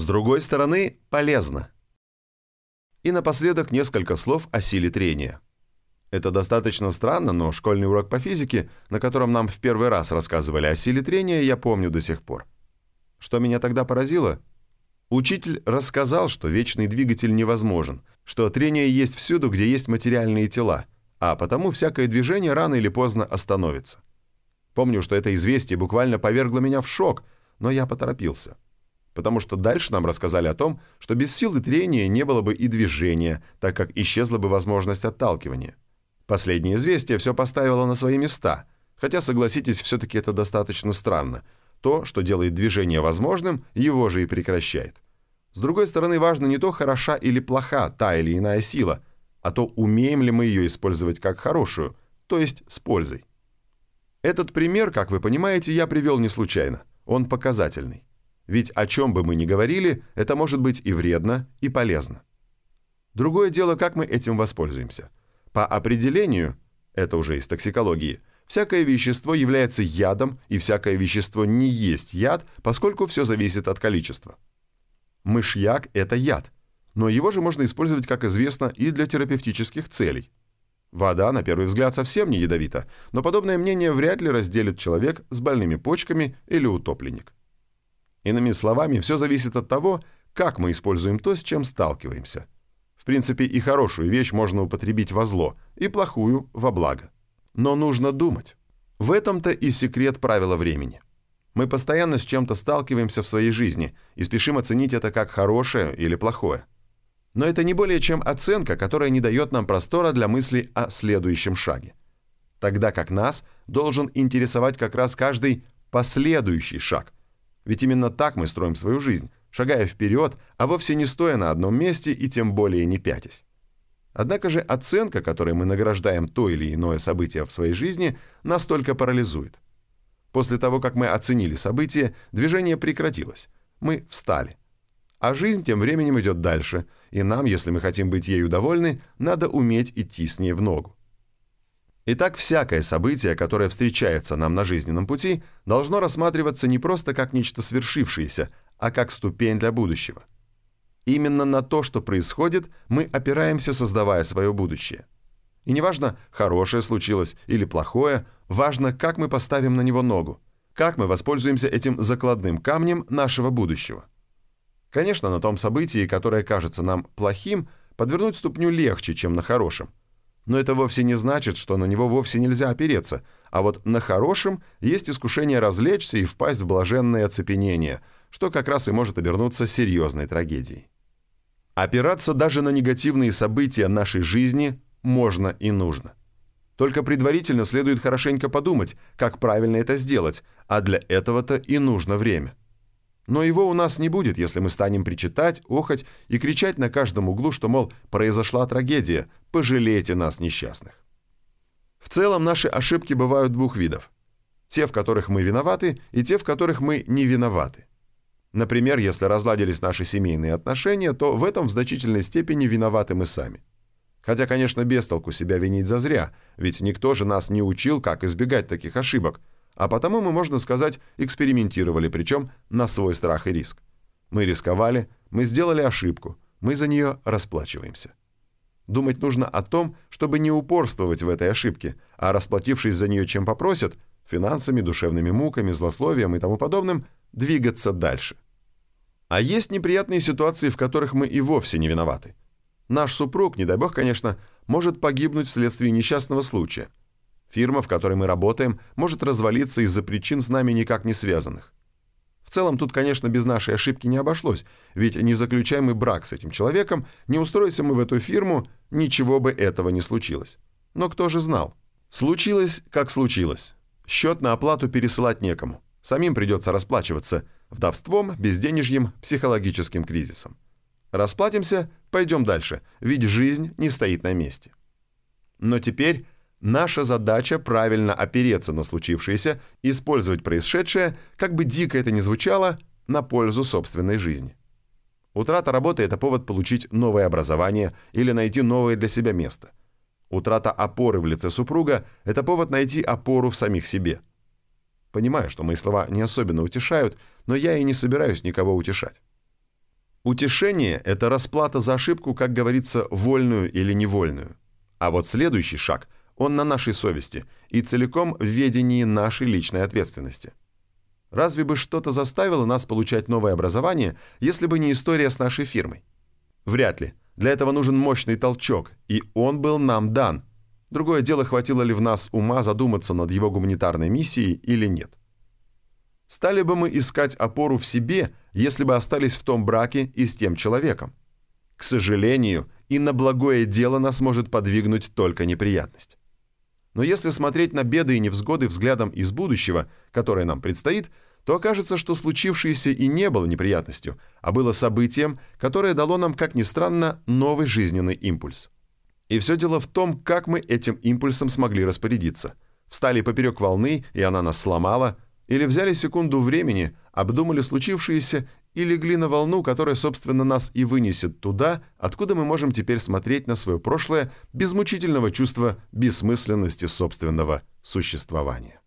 С другой стороны, полезно. И напоследок несколько слов о силе трения. Это достаточно странно, но школьный урок по физике, на котором нам в первый раз рассказывали о силе трения, я помню до сих пор. Что меня тогда поразило? Учитель рассказал, что вечный двигатель невозможен, что трение есть всюду, где есть материальные тела, а потому всякое движение рано или поздно остановится. Помню, что это известие буквально повергло меня в шок, но я поторопился. Потому что дальше нам рассказали о том, что без силы трения не было бы и движения, так как исчезла бы возможность отталкивания. Последнее известие все поставило на свои места, хотя, согласитесь, все-таки это достаточно странно. То, что делает движение возможным, его же и прекращает. С другой стороны, важно не то, хороша или плоха та или иная сила, а то, умеем ли мы ее использовать как хорошую, то есть с пользой. Этот пример, как вы понимаете, я привел не случайно. Он показательный. Ведь о чем бы мы ни говорили, это может быть и вредно, и полезно. Другое дело, как мы этим воспользуемся – по определению, это уже из токсикологии, всякое вещество является ядом, и всякое вещество не есть яд, поскольку все зависит от количества. Мышьяк – это яд, но его же можно использовать, как известно, и для терапевтических целей. Вода, на первый взгляд, совсем не ядовита, но подобное мнение вряд ли разделит человек с больными почками или утопленник. Иными словами, все зависит от того, как мы используем то, с чем сталкиваемся – в принципе, и хорошую вещь можно употребить во зло, и плохую – во благо. Но нужно думать. В этом-то и секрет правила времени. Мы постоянно с чем-то сталкиваемся в своей жизни и спешим оценить это как хорошее или плохое. Но это не более чем оценка, которая не дает нам простора для мысли о следующем шаге. Тогда как нас должен интересовать как раз каждый последующий шаг. Ведь именно так мы строим свою жизнь, шагая вперед, а вовсе не стоя на одном месте и тем более не пятясь. Однако же оценка, которой мы награждаем то или иное событие в своей жизни, настолько парализует. После того, как мы оценили событие, движение прекратилось. Мы встали. А жизнь тем временем идет дальше, и нам, если мы хотим быть ею довольны, надо уметь идти с ней в ногу. Итак, всякое событие, которое встречается нам на жизненном пути, должно рассматриваться не просто как нечто свершившееся, а как ступень для будущего. Именно на то, что происходит, мы опираемся, создавая свое будущее. И неважно, хорошее случилось или плохое, важно, как мы поставим на него ногу, как мы воспользуемся этим закладным камнем нашего будущего. Конечно, на том событии, которое кажется нам плохим, подвернуть ступню легче, чем на хорошем. Но это вовсе не значит, что на него вовсе нельзя опереться, а вот на хорошем есть искушение развлечься и впасть в блаженное оцепенение – что как раз и может обернуться серьезной трагедией. Опираться даже на негативные события нашей жизни можно и нужно. Только предварительно следует хорошенько подумать, как правильно это сделать, а для этого-то и нужно время. Но его у нас не будет, если мы станем причитать, охать и кричать на каждом углу, что, мол, произошла трагедия, пожалейте нас, несчастных. В целом наши ошибки бывают двух видов. Те, в которых мы виноваты, и те, в которых мы не виноваты. Например, если разладились наши семейные отношения, то в этом в значительной степени виноваты мы сами. Хотя, конечно, без толку себя винить зазря, ведь никто же нас не учил, как избегать таких ошибок, а потому мы, можно сказать, экспериментировали, причем на свой страх и риск. Мы рисковали, мы сделали ошибку, мы за нее расплачиваемся. Думать нужно о том, чтобы не упорствовать в этой ошибке, а расплатившись за нее чем попросят, финансами, душевными муками, злословием и тому подобным – двигаться дальше. А есть неприятные ситуации, в которых мы и вовсе не виноваты. Наш супруг, не дай бог, конечно, может погибнуть вследствие несчастного случая. Фирма, в которой мы работаем, может развалиться из-за причин с нами никак не связанных. В целом тут, конечно, без нашей ошибки не обошлось, ведь не заключаем мы брак с этим человеком, не устроимся мы в эту фирму, ничего бы этого не случилось. Но кто же знал? Случилось, как случилось. Счет на оплату пересылать некому. Самим придется расплачиваться вдовством, безденежьем, психологическим кризисом. Расплатимся, пойдем дальше, ведь жизнь не стоит на месте. Но теперь наша задача правильно опереться на случившееся, использовать происшедшее, как бы дико это ни звучало, на пользу собственной жизни. Утрата работы – это повод получить новое образование или найти новое для себя место. Утрата опоры в лице супруга – это повод найти опору в самих себе – Понимаю, что мои слова не особенно утешают, но я и не собираюсь никого утешать. Утешение – это расплата за ошибку, как говорится, вольную или невольную. А вот следующий шаг, он на нашей совести и целиком в ведении нашей личной ответственности. Разве бы что-то заставило нас получать новое образование, если бы не история с нашей фирмой? Вряд ли. Для этого нужен мощный толчок, и он был нам дан. Другое дело, хватило ли в нас ума задуматься над его гуманитарной миссией или нет. Стали бы мы искать опору в себе, если бы остались в том браке и с тем человеком. К сожалению, и на благое дело нас может подвигнуть только неприятность. Но если смотреть на беды и невзгоды взглядом из будущего, которое нам предстоит, то окажется, что случившееся и не было неприятностью, а было событием, которое дало нам, как ни странно, новый жизненный импульс. И все дело в том, как мы этим импульсом смогли распорядиться. Встали поперек волны, и она нас сломала, или взяли секунду времени, обдумали случившееся и легли на волну, которая, собственно, нас и вынесет туда, откуда мы можем теперь смотреть на свое прошлое без мучительного чувства бессмысленности собственного существования.